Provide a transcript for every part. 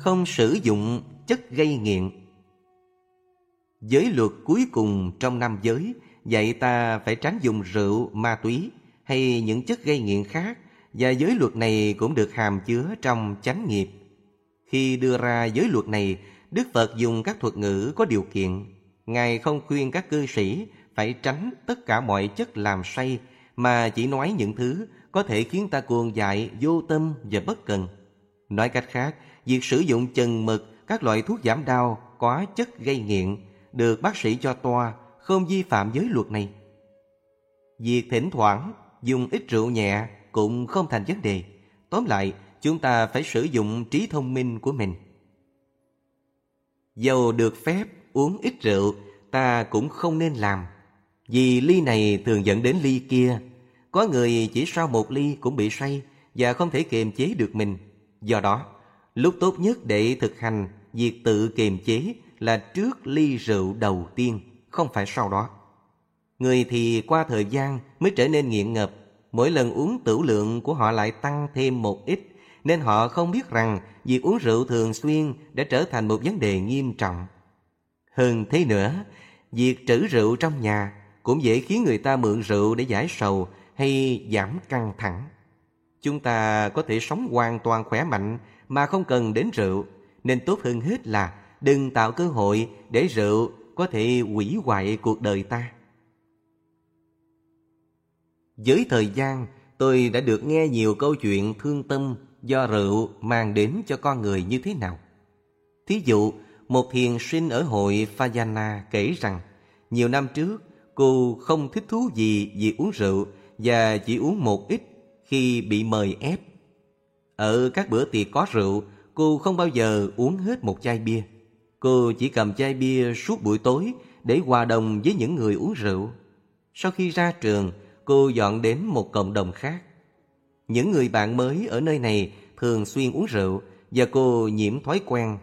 không sử dụng chất gây nghiện. Giới luật cuối cùng trong năm giới dạy ta phải tránh dùng rượu, ma túy hay những chất gây nghiện khác và giới luật này cũng được hàm chứa trong chánh nghiệp. Khi đưa ra giới luật này, Đức Phật dùng các thuật ngữ có điều kiện. Ngài không khuyên các cư sĩ phải tránh tất cả mọi chất làm say mà chỉ nói những thứ có thể khiến ta cuồng dại, vô tâm và bất cần. Nói cách khác, việc sử dụng chừng mực các loại thuốc giảm đau có chất gây nghiện được bác sĩ cho toa không vi phạm giới luật này. Việc thỉnh thoảng dùng ít rượu nhẹ cũng không thành vấn đề. Tóm lại, chúng ta phải sử dụng trí thông minh của mình. Dầu được phép uống ít rượu, ta cũng không nên làm. Vì ly này thường dẫn đến ly kia. Có người chỉ sau một ly cũng bị say và không thể kiềm chế được mình. Do đó, lúc tốt nhất để thực hành việc tự kiềm chế là trước ly rượu đầu tiên, không phải sau đó. Người thì qua thời gian mới trở nên nghiện ngập, mỗi lần uống tửu lượng của họ lại tăng thêm một ít, nên họ không biết rằng việc uống rượu thường xuyên đã trở thành một vấn đề nghiêm trọng. Hơn thế nữa, việc trữ rượu trong nhà cũng dễ khiến người ta mượn rượu để giải sầu hay giảm căng thẳng. Chúng ta có thể sống hoàn toàn khỏe mạnh mà không cần đến rượu, nên tốt hơn hết là đừng tạo cơ hội để rượu có thể hủy hoại cuộc đời ta. Với thời gian, tôi đã được nghe nhiều câu chuyện thương tâm do rượu mang đến cho con người như thế nào. Thí dụ, một thiền sinh ở hội Fajana kể rằng, nhiều năm trước, cô không thích thú gì vì uống rượu và chỉ uống một ít khi bị mời ép. Ở các bữa tiệc có rượu, cô không bao giờ uống hết một chai bia. Cô chỉ cầm chai bia suốt buổi tối để hòa đồng với những người uống rượu. Sau khi ra trường, cô dọn đến một cộng đồng khác. Những người bạn mới ở nơi này thường xuyên uống rượu và cô nhiễm thói quen,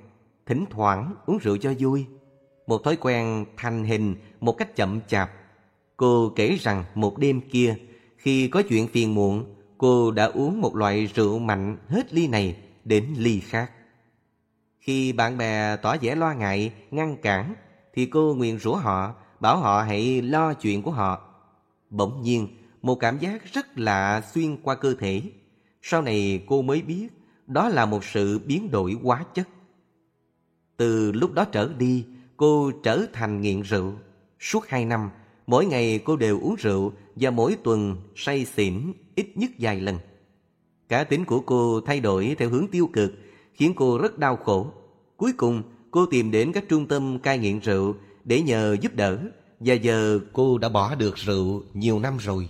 thỉnh thoảng uống rượu cho vui. Một thói quen thành hình một cách chậm chạp. Cô kể rằng một đêm kia, khi có chuyện phiền muộn, cô đã uống một loại rượu mạnh hết ly này đến ly khác. Khi bạn bè tỏ vẻ lo ngại, ngăn cản, thì cô nguyện rủa họ, bảo họ hãy lo chuyện của họ. Bỗng nhiên, một cảm giác rất lạ xuyên qua cơ thể. Sau này cô mới biết đó là một sự biến đổi quá chất. Từ lúc đó trở đi, cô trở thành nghiện rượu. Suốt hai năm, mỗi ngày cô đều uống rượu và mỗi tuần say xỉn ít nhất vài lần. Cá tính của cô thay đổi theo hướng tiêu cực, khiến cô rất đau khổ. Cuối cùng, cô tìm đến các trung tâm cai nghiện rượu để nhờ giúp đỡ và giờ cô đã bỏ được rượu nhiều năm rồi.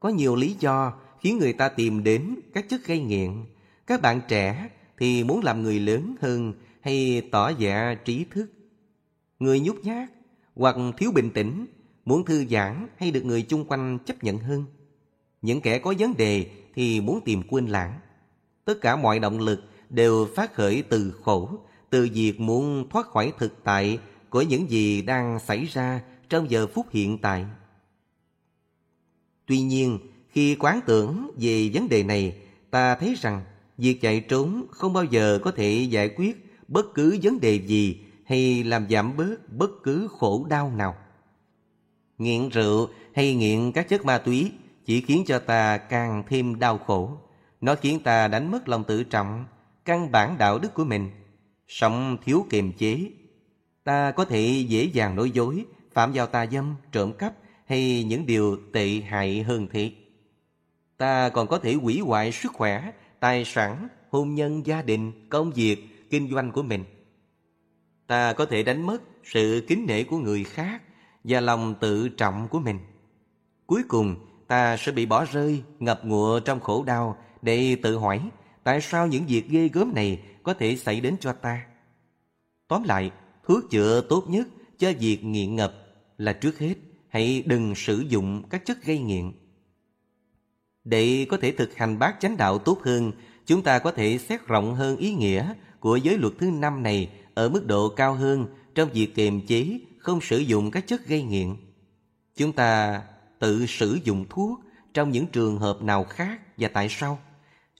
Có nhiều lý do khiến người ta tìm đến các chất gây nghiện. Các bạn trẻ thì muốn làm người lớn hơn hay tỏ vẻ trí thức. Người nhút nhát hoặc thiếu bình tĩnh, muốn thư giãn hay được người chung quanh chấp nhận hơn. Những kẻ có vấn đề thì muốn tìm quên lãng. Tất cả mọi động lực đều phát khởi từ khổ, từ việc muốn thoát khỏi thực tại của những gì đang xảy ra trong giờ phút hiện tại. Tuy nhiên, khi quán tưởng về vấn đề này, ta thấy rằng việc chạy trốn không bao giờ có thể giải quyết bất cứ vấn đề gì hay làm giảm bớt bất cứ khổ đau nào. Nghiện rượu hay nghiện các chất ma túy chỉ khiến cho ta càng thêm đau khổ. Nó khiến ta đánh mất lòng tự trọng, căn bản đạo đức của mình, sống thiếu kiềm chế. Ta có thể dễ dàng nói dối, phạm vào tà dâm, trộm cắp hay những điều tệ hại hơn thế. Ta còn có thể hủy hoại sức khỏe, tài sản, hôn nhân, gia đình, công việc, kinh doanh của mình. Ta có thể đánh mất sự kính nể của người khác và lòng tự trọng của mình. Cuối cùng, ta sẽ bị bỏ rơi, ngập ngụa trong khổ đau để tự hỏi tại sao những việc ghê gớm này có thể xảy đến cho ta. Tóm lại, thuốc chữa tốt nhất cho việc nghiện ngập là trước hết hãy đừng sử dụng các chất gây nghiện. Để có thể thực hành bát chánh đạo tốt hơn, chúng ta có thể xét rộng hơn ý nghĩa của giới luật thứ năm này ở mức độ cao hơn trong việc kiềm chế không sử dụng các chất gây nghiện. Chúng ta tự sử dụng thuốc trong những trường hợp nào khác và tại sao?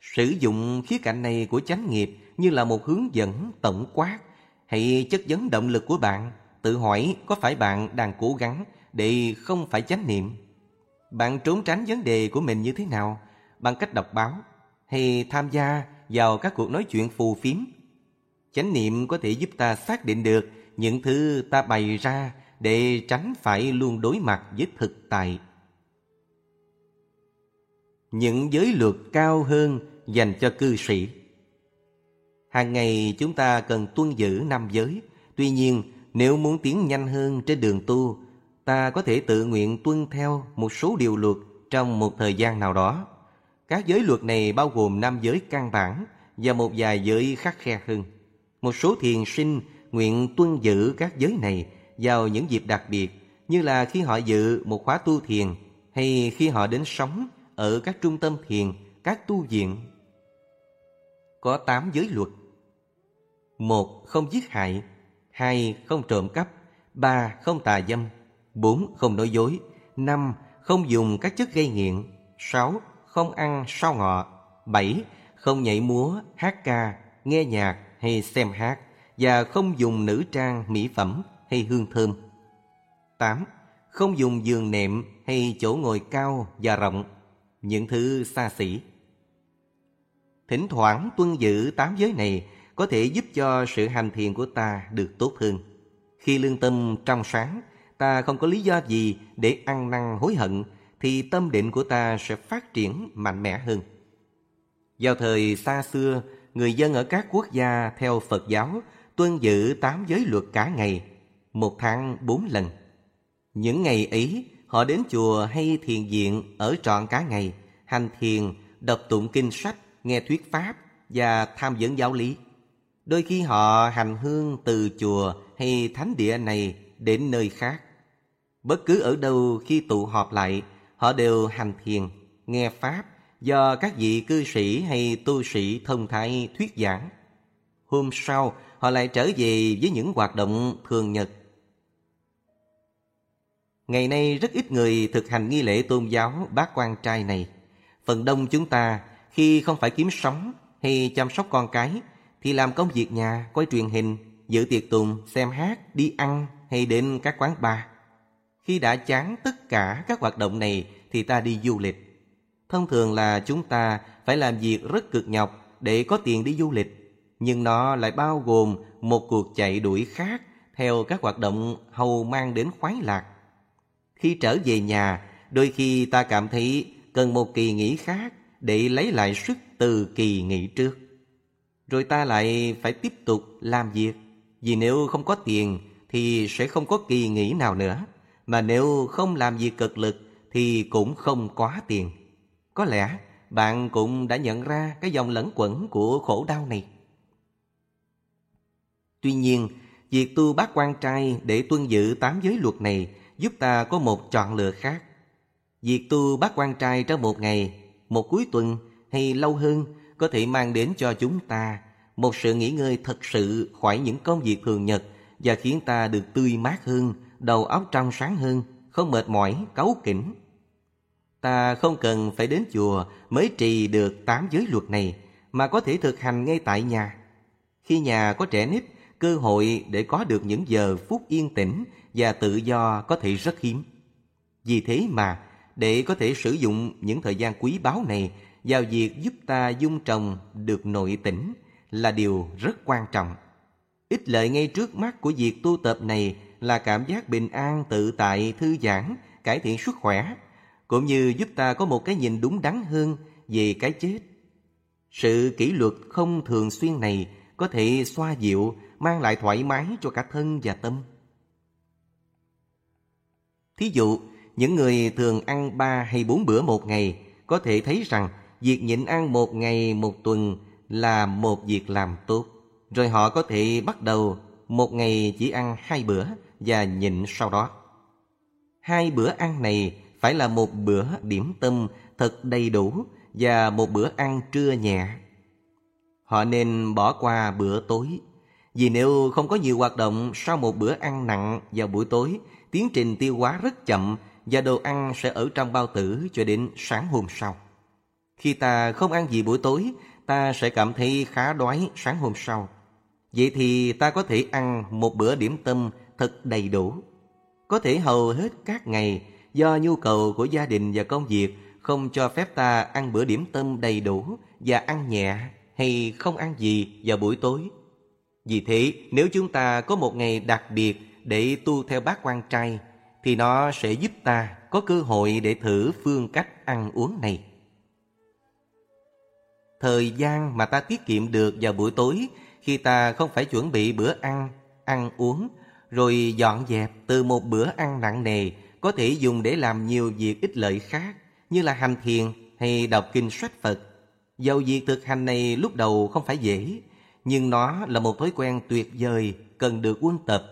Sử dụng khía cạnh này của chánh nghiệp như là một hướng dẫn tổng quát Hãy chất vấn động lực của bạn, Tự hỏi có phải bạn đang cố gắng để không phải chánh niệm Bạn trốn tránh vấn đề của mình như thế nào Bằng cách đọc báo Hay tham gia vào các cuộc nói chuyện phù phiếm Chánh niệm có thể giúp ta xác định được những thứ ta bày ra để tránh phải luôn đối mặt với thực tại. Những giới luật cao hơn dành cho cư sĩ Hàng ngày chúng ta cần tuân giữ năm giới. Tuy nhiên, nếu muốn tiến nhanh hơn trên đường tu, ta có thể tự nguyện tuân theo một số điều luật trong một thời gian nào đó. Các giới luật này bao gồm năm giới căn bản và một vài giới khắc khe hơn. Một số thiền sinh nguyện tuân giữ các giới này vào những dịp đặc biệt như là khi họ dự một khóa tu thiền hay khi họ đến sống ở các trung tâm thiền, các tu viện. Có tám giới luật. một Không giết hại. Hai Không trộm cắp. Ba Không tà dâm. Bốn Không nói dối. Năm Không dùng các chất gây nghiện. Sáu Không ăn sau ngọ. Bảy Không nhảy múa, hát ca, nghe nhạc hay xem hát và không dùng nữ trang, mỹ phẩm hay hương thơm. 8. Không dùng giường nệm hay chỗ ngồi cao và rộng, những thứ xa xỉ. Thỉnh thoảng tuân giữ tám giới này có thể giúp cho sự hành thiền của ta được tốt hơn. Khi lương tâm trong sáng, ta không có lý do gì để ăn năn hối hận, thì tâm định của ta sẽ phát triển mạnh mẽ hơn. Vào thời xa xưa, người dân ở các quốc gia theo Phật giáo tuân giữ tám giới luật cả ngày, một tháng bốn lần. Những ngày ấy, họ đến chùa hay thiền viện ở trọn cả ngày, hành thiền, đọc tụng kinh sách, nghe thuyết pháp và tham vấn giáo lý. Đôi khi họ hành hương từ chùa hay thánh địa này đến nơi khác. Bất cứ ở đâu khi tụ họp lại, họ đều hành thiền, nghe pháp do các vị cư sĩ hay tu sĩ thông thái thuyết giảng. Hôm sau, họ lại trở về với những hoạt động thường nhật. Ngày nay rất ít người thực hành nghi lễ tôn giáo bát quan trai này. Phần đông chúng ta khi không phải kiếm sống hay chăm sóc con cái thì làm công việc nhà, quay truyền hình, dự tiệc tùng, xem hát, đi ăn hay đến các quán bar. Khi đã chán tất cả các hoạt động này thì ta đi du lịch. Thông thường là chúng ta phải làm việc rất cực nhọc để có tiền đi du lịch nhưng nó lại bao gồm một cuộc chạy đuổi khác theo các hoạt động hầu mang đến khoái lạc. Khi trở về nhà, đôi khi ta cảm thấy cần một kỳ nghỉ khác để lấy lại sức từ kỳ nghỉ trước. Rồi ta lại phải tiếp tục làm việc, vì nếu không có tiền thì sẽ không có kỳ nghỉ nào nữa, mà nếu không làm việc cực lực thì cũng không quá tiền. Có lẽ bạn cũng đã nhận ra cái dòng lẫn quẩn của khổ đau này. Tuy nhiên, việc tu bát quan trai để tuân giữ tám giới luật này giúp ta có một chọn lựa khác. Việc tu bát quan trai trong một ngày, một cuối tuần hay lâu hơn có thể mang đến cho chúng ta một sự nghỉ ngơi thật sự khỏi những công việc thường nhật và khiến ta được tươi mát hơn, đầu óc trong sáng hơn, không mệt mỏi, cáu kỉnh. Ta không cần phải đến chùa mới trì được tám giới luật này, mà có thể thực hành ngay tại nhà. Khi nhà có trẻ nít, cơ hội để có được những giờ phút yên tĩnh và tự do có thể rất hiếm. Vì thế mà, để có thể sử dụng những thời gian quý báu này vào việc giúp ta dung trồng được nội tỉnh là điều rất quan trọng. Ích lợi ngay trước mắt của việc tu tập này là cảm giác bình an, tự tại, thư giãn, cải thiện sức khỏe, cũng như giúp ta có một cái nhìn đúng đắn hơn về cái chết. Sự kỷ luật không thường xuyên này có thể xoa dịu mang lại thoải mái cho cả thân và tâm. Thí dụ, những người thường ăn ba hay bốn bữa một ngày có thể thấy rằng việc nhịn ăn một ngày một tuần là một việc làm tốt. Rồi họ có thể bắt đầu một ngày chỉ ăn hai bữa và nhịn sau đó. Hai bữa ăn này phải là một bữa điểm tâm thật đầy đủ và một bữa ăn trưa nhẹ. Họ nên bỏ qua bữa tối vì nếu không có nhiều hoạt động sau một bữa ăn nặng vào buổi tối, tiến trình tiêu hóa rất chậm và đồ ăn sẽ ở trong bao tử cho đến sáng hôm sau. Khi ta không ăn gì buổi tối, ta sẽ cảm thấy khá đói sáng hôm sau. Vậy thì ta có thể ăn một bữa điểm tâm thật đầy đủ. Có thể hầu hết các ngày do nhu cầu của gia đình và công việc không cho phép ta ăn bữa điểm tâm đầy đủ và ăn nhẹ hay không ăn gì vào buổi tối. Vì thế, nếu chúng ta có một ngày đặc biệt để tu theo bát quan trai, thì nó sẽ giúp ta có cơ hội để thử phương cách ăn uống này. Thời gian mà ta tiết kiệm được vào buổi tối khi ta không phải chuẩn bị bữa ăn, ăn uống, rồi dọn dẹp từ một bữa ăn nặng nề có thể dùng để làm nhiều việc ích lợi khác như là hành thiền hay đọc kinh sách Phật. Dầu việc thực hành này lúc đầu không phải dễ, nhưng nó là một thói quen tuyệt vời cần được quân tập.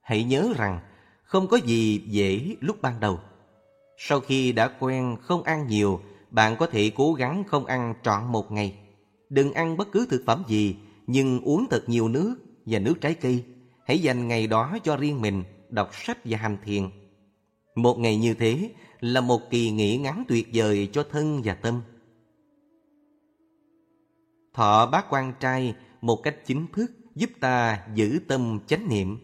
Hãy nhớ rằng không có gì dễ lúc ban đầu. Sau khi đã quen không ăn nhiều, bạn có thể cố gắng không ăn trọn một ngày. Đừng ăn bất cứ thực phẩm gì, nhưng uống thật nhiều nước và nước trái cây. Hãy dành ngày đó cho riêng mình, đọc sách và hành thiền. Một ngày như thế là một kỳ nghỉ ngắn tuyệt vời cho thân và tâm. Thọ bát quan trai một cách chính thức giúp ta giữ tâm chánh niệm.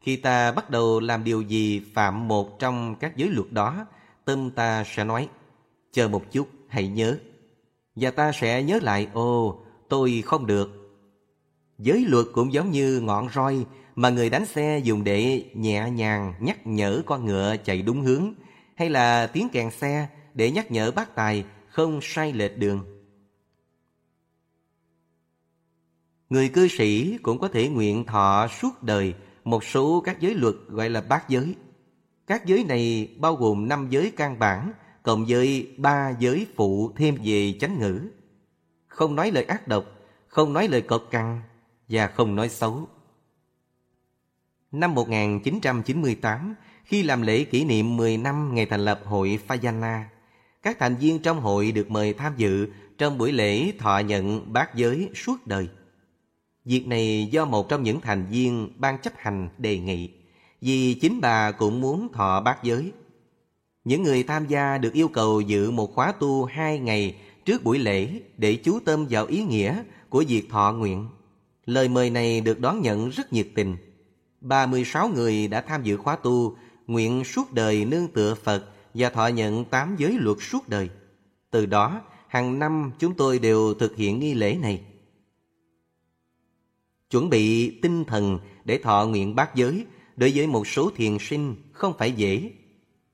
Khi ta bắt đầu làm điều gì phạm một trong các giới luật đó, tâm ta sẽ nói, chờ một chút, hãy nhớ. Và ta sẽ nhớ lại, ô tôi không được. Giới luật cũng giống như ngọn roi mà người đánh xe dùng để nhẹ nhàng nhắc nhở con ngựa chạy đúng hướng, hay là tiếng kèn xe để nhắc nhở bác tài không sai lệch đường. Người cư sĩ cũng có thể nguyện thọ suốt đời một số các giới luật gọi là bát giới. Các giới này bao gồm năm giới căn bản, cộng với ba giới phụ thêm về chánh ngữ. Không nói lời ác độc, không nói lời cộc cằn và không nói xấu. Năm 1998, khi làm lễ kỷ niệm 10 năm ngày thành lập hội Fayana, các thành viên trong hội được mời tham dự trong buổi lễ thọ nhận bát giới suốt đời. Việc này do một trong những thành viên ban chấp hành đề nghị, vì chính bà cũng muốn thọ bát giới. Những người tham gia được yêu cầu dự một khóa tu hai ngày trước buổi lễ để chú tâm vào ý nghĩa của việc thọ nguyện. Lời mời này được đón nhận rất nhiệt tình. 36 người đã tham dự khóa tu nguyện suốt đời nương tựa Phật và thọ nhận tám giới luật suốt đời. Từ đó, hàng năm chúng tôi đều thực hiện nghi lễ này. Chuẩn bị tinh thần để thọ nguyện bát giới đối với một số thiền sinh không phải dễ.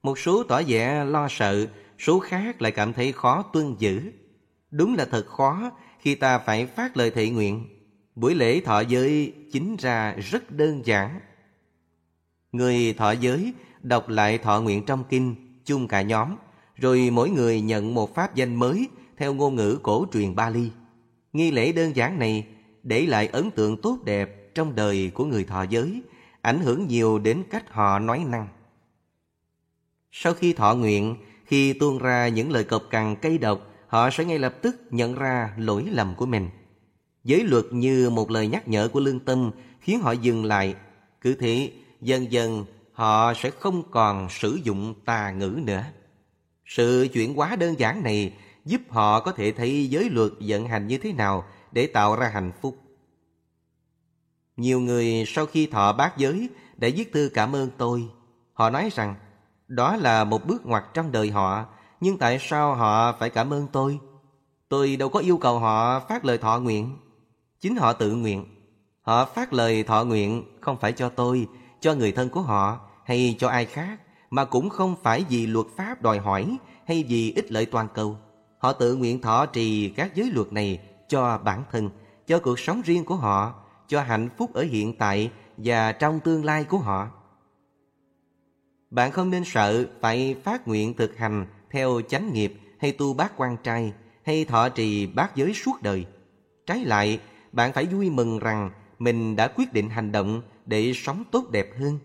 Một số tỏ vẻ lo sợ, số khác lại cảm thấy khó tuân giữ. Đúng là thật khó khi ta phải phát lời thệ nguyện. Buổi lễ thọ giới chính ra rất đơn giản. Người thọ giới đọc lại thọ nguyện trong kinh chung cả nhóm, rồi mỗi người nhận một pháp danh mới theo ngôn ngữ cổ truyền Bali. Nghi lễ đơn giản này để lại ấn tượng tốt đẹp trong đời của người thọ giới, ảnh hưởng nhiều đến cách họ nói năng. Sau khi thọ nguyện, khi tuôn ra những lời cộc cằn cây độc, họ sẽ ngay lập tức nhận ra lỗi lầm của mình. Giới luật như một lời nhắc nhở của lương tâm khiến họ dừng lại. Cứ thế, dần dần họ sẽ không còn sử dụng tà ngữ nữa. Sự chuyển hóa đơn giản này giúp họ có thể thấy giới luật vận hành như thế nào để tạo ra hạnh phúc. Nhiều người sau khi thọ bát giới đã viết thư cảm ơn tôi. Họ nói rằng đó là một bước ngoặt trong đời họ, nhưng tại sao họ phải cảm ơn tôi? Tôi đâu có yêu cầu họ phát lời thọ nguyện. Chính họ tự nguyện. Họ phát lời thọ nguyện không phải cho tôi, cho người thân của họ hay cho ai khác, mà cũng không phải vì luật pháp đòi hỏi hay vì ích lợi toàn cầu. Họ tự nguyện thọ trì các giới luật này cho bản thân, cho cuộc sống riêng của họ, cho hạnh phúc ở hiện tại và trong tương lai của họ. Bạn không nên sợ phải phát nguyện thực hành theo chánh nghiệp hay tu bát quan trai hay thọ trì bát giới suốt đời. Trái lại, bạn phải vui mừng rằng mình đã quyết định hành động để sống tốt đẹp hơn.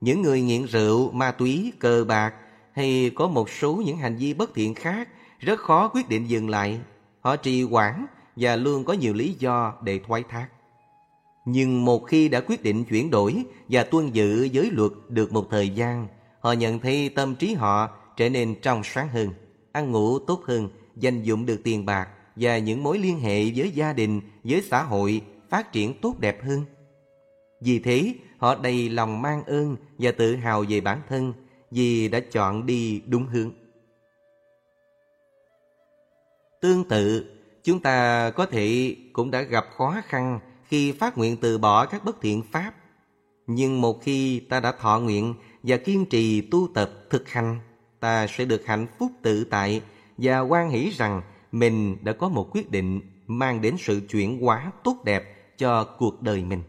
Những người nghiện rượu, ma túy, cờ bạc hay có một số những hành vi bất thiện khác rất khó quyết định dừng lại. Họ trì hoãn và luôn có nhiều lý do để thoái thác. Nhưng một khi đã quyết định chuyển đổi và tuân giữ giới luật được một thời gian, họ nhận thấy tâm trí họ trở nên trong sáng hơn, ăn ngủ tốt hơn dành dụng được tiền bạc và những mối liên hệ với gia đình, với xã hội phát triển tốt đẹp hơn. Vì thế, họ đầy lòng mang ơn và tự hào về bản thân vì đã chọn đi đúng hướng. Tương tự, chúng ta có thể cũng đã gặp khó khăn khi phát nguyện từ bỏ các bất thiện pháp. Nhưng một khi ta đã thọ nguyện và kiên trì tu tập thực hành, ta sẽ được hạnh phúc tự tại và quan hỷ rằng mình đã có một quyết định mang đến sự chuyển hóa tốt đẹp cho cuộc đời mình.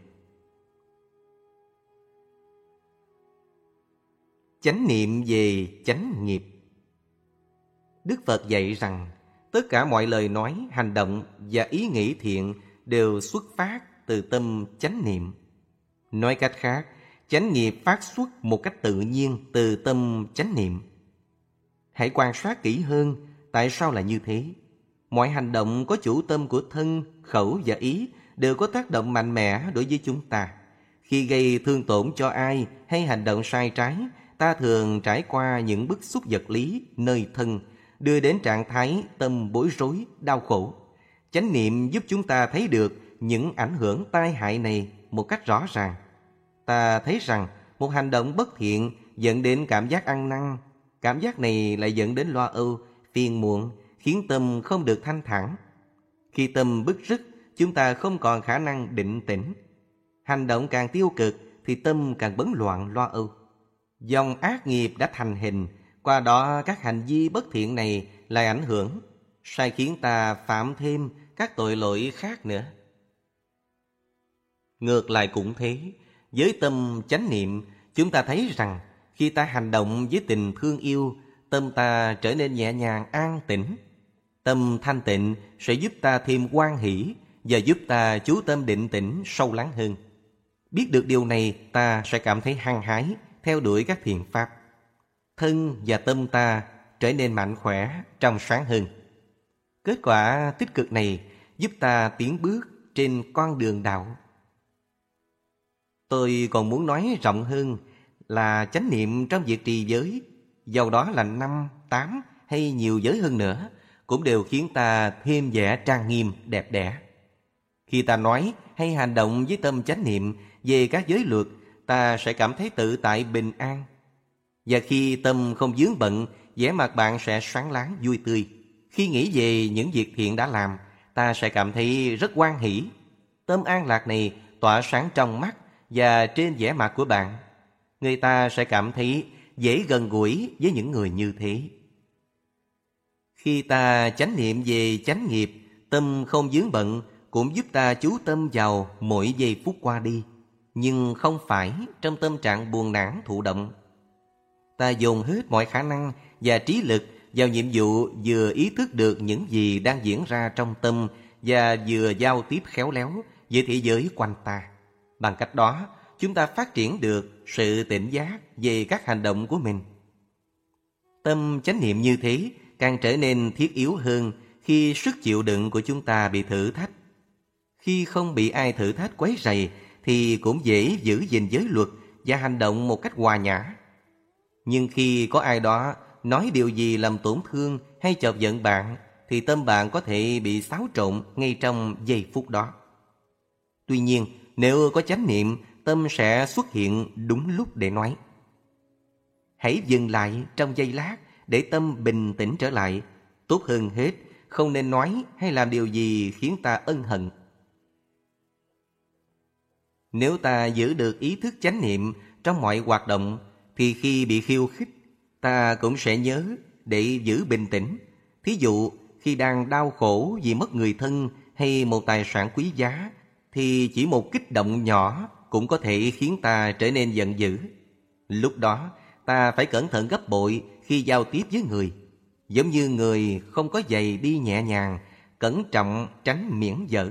Chánh niệm về chánh nghiệp Đức Phật dạy rằng tất cả mọi lời nói, hành động và ý nghĩ thiện đều xuất phát từ tâm chánh niệm. Nói cách khác, chánh nghiệp phát xuất một cách tự nhiên từ tâm chánh niệm. Hãy quan sát kỹ hơn tại sao là như thế. Mọi hành động có chủ tâm của thân, khẩu và ý đều có tác động mạnh mẽ đối với chúng ta. Khi gây thương tổn cho ai hay hành động sai trái, ta thường trải qua những bức xúc vật lý nơi thân, đưa đến trạng thái tâm bối rối, đau khổ. Chánh niệm giúp chúng ta thấy được những ảnh hưởng tai hại này một cách rõ ràng. Ta thấy rằng một hành động bất thiện dẫn đến cảm giác ăn năn. Cảm giác này lại dẫn đến lo âu, phiền muộn, khiến tâm không được thanh thản. Khi tâm bức rứt, chúng ta không còn khả năng định tĩnh. Hành động càng tiêu cực thì tâm càng bấn loạn lo âu. Dòng ác nghiệp đã thành hình, qua đó các hành vi bất thiện này lại ảnh hưởng, sai khiến ta phạm thêm các tội lỗi khác nữa. Ngược lại cũng thế, với tâm chánh niệm, chúng ta thấy rằng khi ta hành động với tình thương yêu, tâm ta trở nên nhẹ nhàng an tĩnh. Tâm thanh tịnh sẽ giúp ta thêm quan hỷ và giúp ta chú tâm định tĩnh sâu lắng hơn. Biết được điều này, ta sẽ cảm thấy hăng hái theo đuổi các thiền pháp. Thân và tâm ta trở nên mạnh khỏe, trong sáng hơn. Kết quả tích cực này giúp ta tiến bước trên con đường đạo. Tôi còn muốn nói rộng hơn là chánh niệm trong việc trì giới, dầu đó là năm, tám hay nhiều giới hơn nữa, cũng đều khiến ta thêm vẻ trang nghiêm, đẹp đẽ. Khi ta nói hay hành động với tâm chánh niệm về các giới luật, ta sẽ cảm thấy tự tại bình an. Và khi tâm không dướng bận, vẻ mặt bạn sẽ sáng láng vui tươi. Khi nghĩ về những việc thiện đã làm, ta sẽ cảm thấy rất quan hỷ. Tâm an lạc này tỏa sáng trong mắt và trên vẻ mặt của bạn. Người ta sẽ cảm thấy dễ gần gũi với những người như thế. Khi ta chánh niệm về chánh nghiệp, tâm không dướng bận cũng giúp ta chú tâm vào mỗi giây phút qua đi, nhưng không phải trong tâm trạng buồn nản thụ động. Ta dùng hết mọi khả năng và trí lực vào nhiệm vụ vừa ý thức được những gì đang diễn ra trong tâm và vừa giao tiếp khéo léo với thế giới quanh ta. Bằng cách đó, chúng ta phát triển được sự tỉnh giác về các hành động của mình. Tâm chánh niệm như thế càng trở nên thiết yếu hơn khi sức chịu đựng của chúng ta bị thử thách. Khi không bị ai thử thách quấy rầy thì cũng dễ giữ gìn giới luật và hành động một cách hòa nhã. Nhưng khi có ai đó nói điều gì làm tổn thương hay chọc giận bạn thì tâm bạn có thể bị xáo trộn ngay trong giây phút đó. Tuy nhiên, nếu có chánh niệm, tâm sẽ xuất hiện đúng lúc để nói. Hãy dừng lại trong giây lát để tâm bình tĩnh trở lại. Tốt hơn hết, không nên nói hay làm điều gì khiến ta ân hận. Nếu ta giữ được ý thức chánh niệm trong mọi hoạt động, thì khi bị khiêu khích, ta cũng sẽ nhớ để giữ bình tĩnh. Thí dụ, khi đang đau khổ vì mất người thân hay một tài sản quý giá, thì chỉ một kích động nhỏ cũng có thể khiến ta trở nên giận dữ. Lúc đó, ta phải cẩn thận gấp bội khi giao tiếp với người. Giống như người không có giày đi nhẹ nhàng, cẩn trọng tránh miễn dở.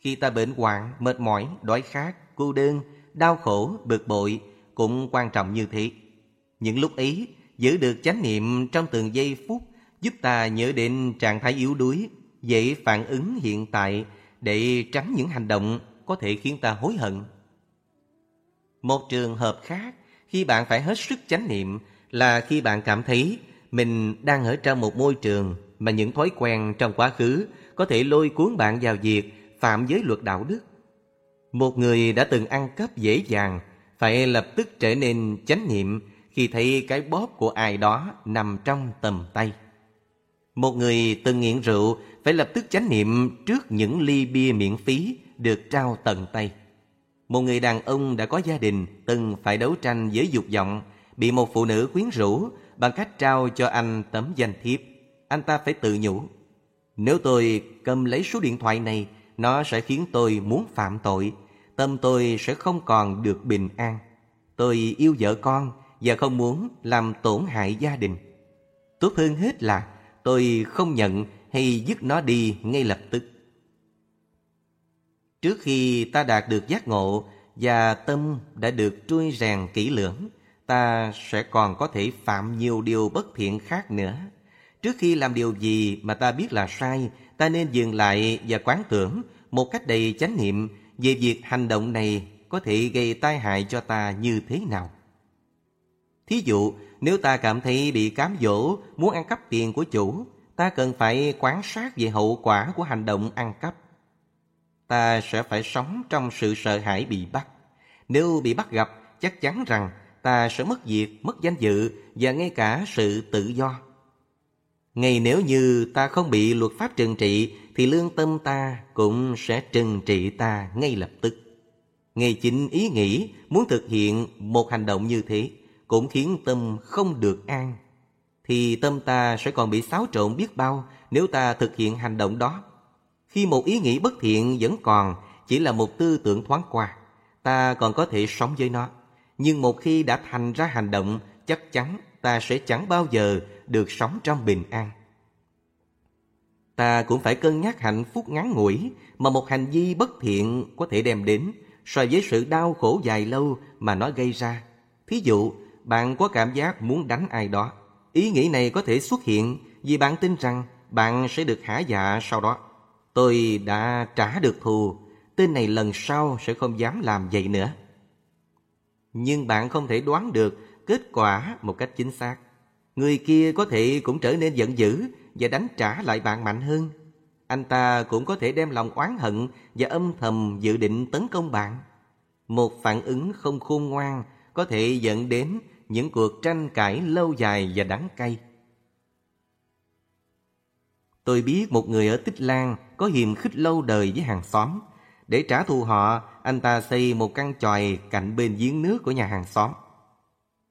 Khi ta bệnh hoạn, mệt mỏi, đói khát, cô đơn, đau khổ, bực bội cũng quan trọng như thế. Những lúc ấy, giữ được chánh niệm trong từng giây phút giúp ta nhớ đến trạng thái yếu đuối, dễ phản ứng hiện tại để tránh những hành động có thể khiến ta hối hận. Một trường hợp khác, khi bạn phải hết sức chánh niệm là khi bạn cảm thấy mình đang ở trong một môi trường mà những thói quen trong quá khứ có thể lôi cuốn bạn vào việc phạm giới luật đạo đức. Một người đã từng ăn cắp dễ dàng phải lập tức trở nên chánh niệm khi thấy cái bóp của ai đó nằm trong tầm tay. Một người từng nghiện rượu phải lập tức chánh niệm trước những ly bia miễn phí được trao tận tay. Một người đàn ông đã có gia đình từng phải đấu tranh với dục vọng, bị một phụ nữ quyến rũ bằng cách trao cho anh tấm danh thiếp. Anh ta phải tự nhủ. Nếu tôi cầm lấy số điện thoại này, nó sẽ khiến tôi muốn phạm tội. Tâm tôi sẽ không còn được bình an. Tôi yêu vợ con và không muốn làm tổn hại gia đình. Tốt hơn hết là tôi không nhận hay dứt nó đi ngay lập tức. Trước khi ta đạt được giác ngộ và tâm đã được trui rèn kỹ lưỡng, ta sẽ còn có thể phạm nhiều điều bất thiện khác nữa. Trước khi làm điều gì mà ta biết là sai, ta nên dừng lại và quán tưởng một cách đầy chánh niệm về việc hành động này có thể gây tai hại cho ta như thế nào. Thí dụ, nếu ta cảm thấy bị cám dỗ muốn ăn cắp tiền của chủ, ta cần phải quan sát về hậu quả của hành động ăn cắp. Ta sẽ phải sống trong sự sợ hãi bị bắt. Nếu bị bắt gặp, chắc chắn rằng ta sẽ mất việc, mất danh dự và ngay cả sự tự do. Ngay nếu như ta không bị luật pháp trừng trị thì lương tâm ta cũng sẽ trừng trị ta ngay lập tức. Ngay chính ý nghĩ muốn thực hiện một hành động như thế cũng khiến tâm không được an. Thì tâm ta sẽ còn bị xáo trộn biết bao nếu ta thực hiện hành động đó. Khi một ý nghĩ bất thiện vẫn còn chỉ là một tư tưởng thoáng qua, ta còn có thể sống với nó. Nhưng một khi đã thành ra hành động, chắc chắn ta sẽ chẳng bao giờ được sống trong bình an. Ta cũng phải cân nhắc hạnh phúc ngắn ngủi mà một hành vi bất thiện có thể đem đến so với sự đau khổ dài lâu mà nó gây ra. Thí dụ, bạn có cảm giác muốn đánh ai đó. Ý nghĩ này có thể xuất hiện vì bạn tin rằng bạn sẽ được hả dạ sau đó. Tôi đã trả được thù, tên này lần sau sẽ không dám làm vậy nữa. Nhưng bạn không thể đoán được kết quả một cách chính xác. Người kia có thể cũng trở nên giận dữ và đánh trả lại bạn mạnh hơn. Anh ta cũng có thể đem lòng oán hận và âm thầm dự định tấn công bạn. Một phản ứng không khôn ngoan có thể dẫn đến những cuộc tranh cãi lâu dài và đắng cay. Tôi biết một người ở Tích Lan có hiềm khích lâu đời với hàng xóm. Để trả thù họ, anh ta xây một căn tròi cạnh bên giếng nước của nhà hàng xóm.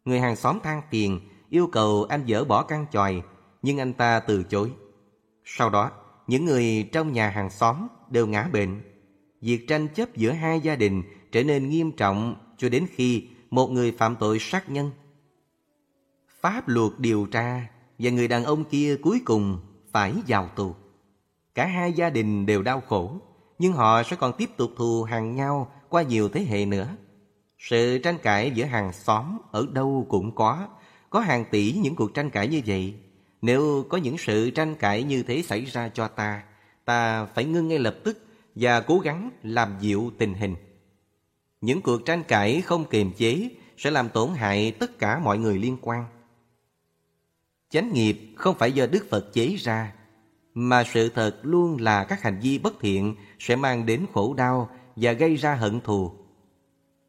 Người hàng xóm than tiền, yêu cầu anh dỡ bỏ căn chòi, nhưng anh ta từ chối. Sau đó, những người trong nhà hàng xóm đều ngã bệnh. Việc tranh chấp giữa hai gia đình trở nên nghiêm trọng cho đến khi một người phạm tội sát nhân. Pháp luật điều tra và người đàn ông kia cuối cùng phải vào tù. Cả hai gia đình đều đau khổ, nhưng họ sẽ còn tiếp tục thù hàng nhau qua nhiều thế hệ nữa. Sự tranh cãi giữa hàng xóm ở đâu cũng có, có hàng tỷ những cuộc tranh cãi như vậy. Nếu có những sự tranh cãi như thế xảy ra cho ta, ta phải ngưng ngay lập tức và cố gắng làm dịu tình hình. Những cuộc tranh cãi không kiềm chế sẽ làm tổn hại tất cả mọi người liên quan. Chánh nghiệp không phải do Đức Phật chế ra, mà sự thật luôn là các hành vi bất thiện sẽ mang đến khổ đau và gây ra hận thù.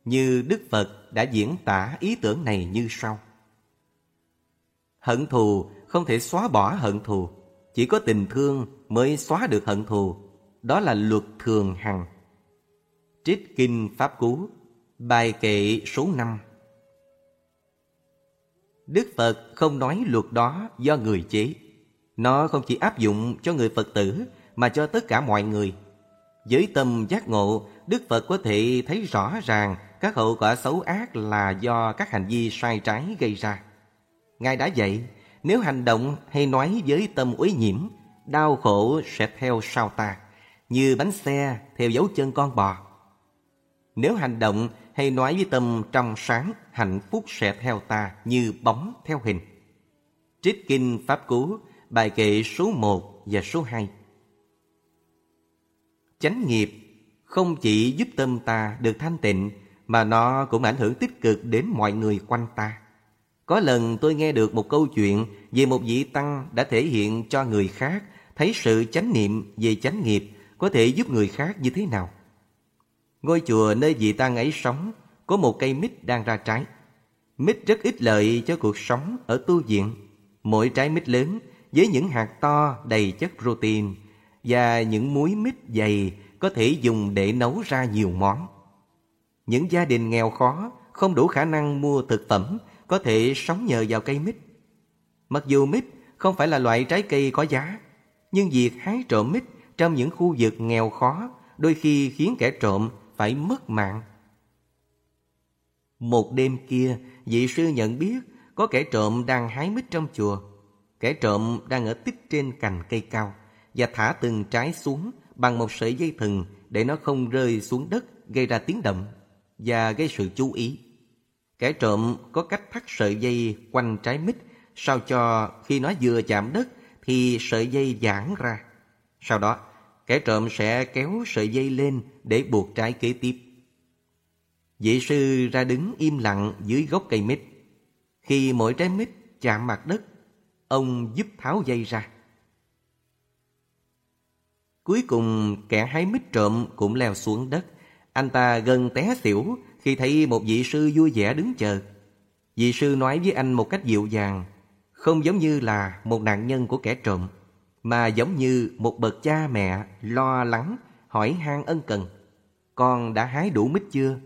Như Đức Phật đã diễn tả ý tưởng này như sau. Hận thù không thể xóa bỏ hận thù, chỉ có tình thương mới xóa được hận thù. Đó là luật thường hằng. Trích Kinh Pháp Cú Bài kệ số 5 Đức Phật không nói luật đó do người chế. Nó không chỉ áp dụng cho người Phật tử mà cho tất cả mọi người. Với tâm giác ngộ, Đức Phật có thể thấy rõ ràng các hậu quả xấu ác là do các hành vi sai trái gây ra. Ngài đã dạy, nếu hành động hay nói với tâm uế nhiễm, đau khổ sẽ theo sau ta, như bánh xe theo dấu chân con bò. Nếu hành động hay nói với tâm trong sáng, hạnh phúc sẽ theo ta như bóng theo hình. Trích Kinh Pháp Cú, bài kệ số 1 và số 2. Chánh nghiệp không chỉ giúp tâm ta được thanh tịnh, mà nó cũng ảnh hưởng tích cực đến mọi người quanh ta. Có lần tôi nghe được một câu chuyện về một vị tăng đã thể hiện cho người khác thấy sự chánh niệm về chánh nghiệp có thể giúp người khác như thế nào. Ngôi chùa nơi vị tăng ấy sống, có một cây mít đang ra trái. Mít rất ít lợi cho cuộc sống ở tu viện. Mỗi trái mít lớn với những hạt to đầy chất protein và những muối mít dày có thể dùng để nấu ra nhiều món. Những gia đình nghèo khó không đủ khả năng mua thực phẩm có thể sống nhờ vào cây mít. Mặc dù mít không phải là loại trái cây có giá, nhưng việc hái trộm mít trong những khu vực nghèo khó đôi khi khiến kẻ trộm phải mất mạng. Một đêm kia, vị sư nhận biết có kẻ trộm đang hái mít trong chùa. Kẻ trộm đang ở tích trên cành cây cao và thả từng trái xuống bằng một sợi dây thừng để nó không rơi xuống đất gây ra tiếng động và gây sự chú ý. Kẻ trộm có cách thắt sợi dây quanh trái mít sao cho khi nó vừa chạm đất thì sợi dây giãn ra. Sau đó, kẻ trộm sẽ kéo sợi dây lên để buộc trái kế tiếp. Vị sư ra đứng im lặng dưới gốc cây mít. Khi mỗi trái mít chạm mặt đất, ông giúp tháo dây ra. Cuối cùng kẻ hái mít trộm cũng leo xuống đất. Anh ta gần té xỉu khi thấy một vị sư vui vẻ đứng chờ. Vị sư nói với anh một cách dịu dàng, không giống như là một nạn nhân của kẻ trộm, mà giống như một bậc cha mẹ lo lắng hỏi han ân cần. Con đã hái đủ mít chưa?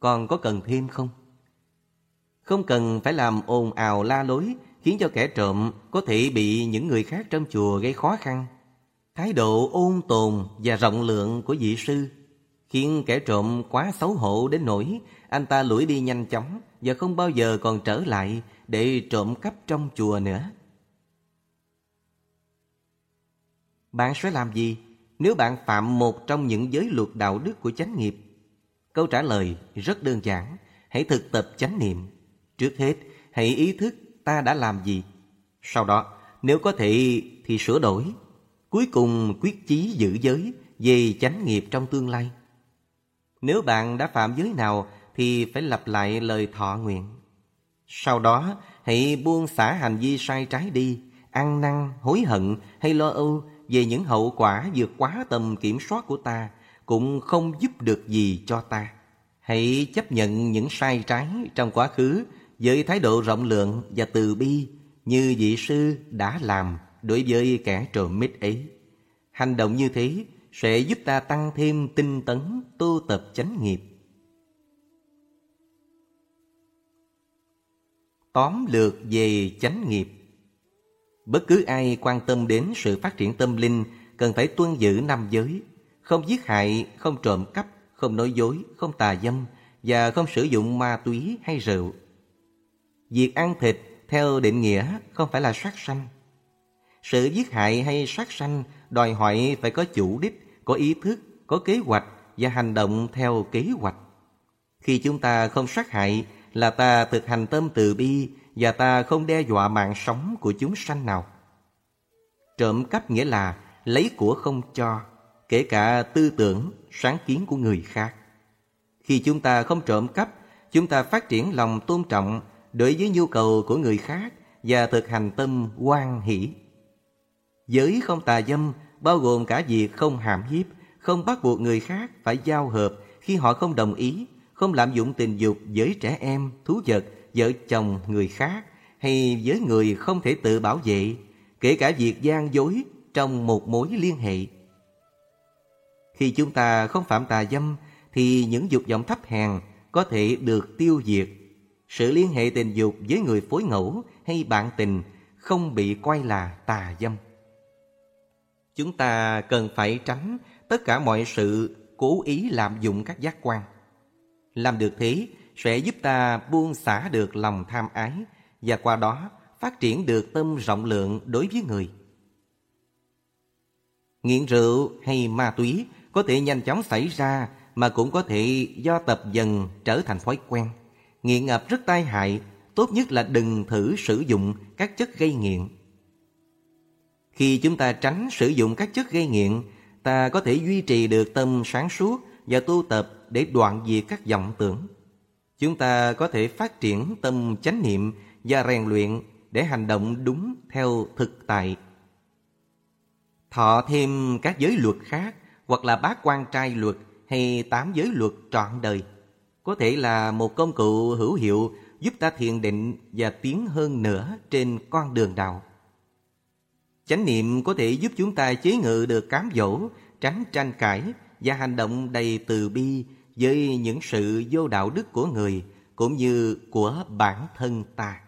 Con có cần thêm không? Không cần phải làm ồn ào la lối khiến cho kẻ trộm có thể bị những người khác trong chùa gây khó khăn. Thái độ ôn tồn và rộng lượng của vị sư khiến kẻ trộm quá xấu hổ đến nỗi anh ta lủi đi nhanh chóng và không bao giờ còn trở lại để trộm cắp trong chùa nữa. Bạn sẽ làm gì nếu bạn phạm một trong những giới luật đạo đức của chánh nghiệp? Câu trả lời rất đơn giản, hãy thực tập chánh niệm. Trước hết, hãy ý thức ta đã làm gì. Sau đó, nếu có thể thì sửa đổi. Cuối cùng quyết chí giữ giới về chánh nghiệp trong tương lai. Nếu bạn đã phạm giới nào thì phải lặp lại lời thọ nguyện. Sau đó, hãy buông xả hành vi sai trái đi, ăn năn, hối hận hay lo âu về những hậu quả vượt quá tầm kiểm soát của ta cũng không giúp được gì cho ta. Hãy chấp nhận những sai trái trong quá khứ với thái độ rộng lượng và từ bi như vị sư đã làm đối với kẻ trộm mít ấy. Hành động như thế sẽ giúp ta tăng thêm tinh tấn tu tập chánh nghiệp. Tóm lược về chánh nghiệp Bất cứ ai quan tâm đến sự phát triển tâm linh cần phải tuân giữ năm giới, không giết hại, không trộm cắp, không nói dối, không tà dâm và không sử dụng ma túy hay rượu. Việc ăn thịt theo định nghĩa không phải là sát sanh. Sự giết hại hay sát sanh đòi hỏi phải có chủ đích, có ý thức, có kế hoạch và hành động theo kế hoạch. Khi chúng ta không sát hại là ta thực hành tâm từ bi và ta không đe dọa mạng sống của chúng sanh nào. Trộm cắp nghĩa là lấy của không cho, kể cả tư tưởng, sáng kiến của người khác. Khi chúng ta không trộm cắp, chúng ta phát triển lòng tôn trọng đối với nhu cầu của người khác và thực hành tâm quan hỷ. Giới không tà dâm bao gồm cả việc không hàm hiếp, không bắt buộc người khác phải giao hợp khi họ không đồng ý, không lạm dụng tình dục với trẻ em, thú vật, vợ chồng người khác hay với người không thể tự bảo vệ, kể cả việc gian dối trong một mối liên hệ. Khi chúng ta không phạm tà dâm thì những dục vọng thấp hèn có thể được tiêu diệt. Sự liên hệ tình dục với người phối ngẫu hay bạn tình không bị coi là tà dâm. Chúng ta cần phải tránh tất cả mọi sự cố ý lạm dụng các giác quan. Làm được thế sẽ giúp ta buông xả được lòng tham ái và qua đó phát triển được tâm rộng lượng đối với người. Nghiện rượu hay ma túy có thể nhanh chóng xảy ra mà cũng có thể do tập dần trở thành thói quen. Nghiện ngập rất tai hại, tốt nhất là đừng thử sử dụng các chất gây nghiện. Khi chúng ta tránh sử dụng các chất gây nghiện, ta có thể duy trì được tâm sáng suốt và tu tập để đoạn diệt các vọng tưởng. Chúng ta có thể phát triển tâm chánh niệm và rèn luyện để hành động đúng theo thực tại. Thọ thêm các giới luật khác hoặc là bát quan trai luật hay tám giới luật trọn đời có thể là một công cụ hữu hiệu giúp ta thiền định và tiến hơn nữa trên con đường đạo. Chánh niệm có thể giúp chúng ta chế ngự được cám dỗ, tránh tranh cãi và hành động đầy từ bi với những sự vô đạo đức của người cũng như của bản thân ta.